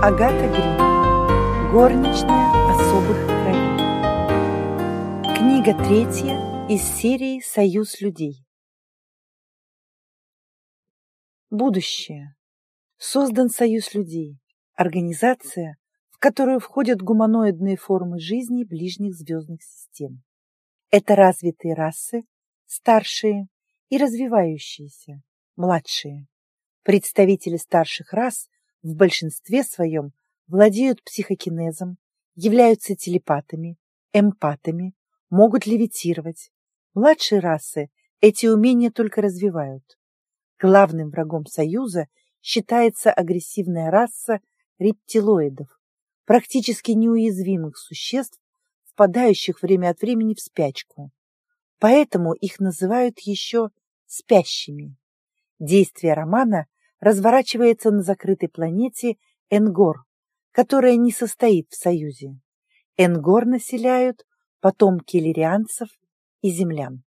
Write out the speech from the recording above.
Агата Грин. Горничная особых кровей. Книга третья из серии «Союз людей». Будущее. Создан Союз людей. Организация, в которую входят гуманоидные формы жизни ближних звездных систем. Это развитые расы, старшие и развивающиеся, младшие. Представители старших рас в большинстве своем владеют психокинезом, являются телепатами, эмпатами, могут левитировать. Младшие расы эти умения только развивают. Главным врагом Союза считается агрессивная раса рептилоидов, практически неуязвимых существ, впадающих время от времени в спячку. Поэтому их называют еще спящими. Действие романа разворачивается на закрытой планете Энгор, которая не состоит в союзе. Энгор населяют потомки лирианцев и землян.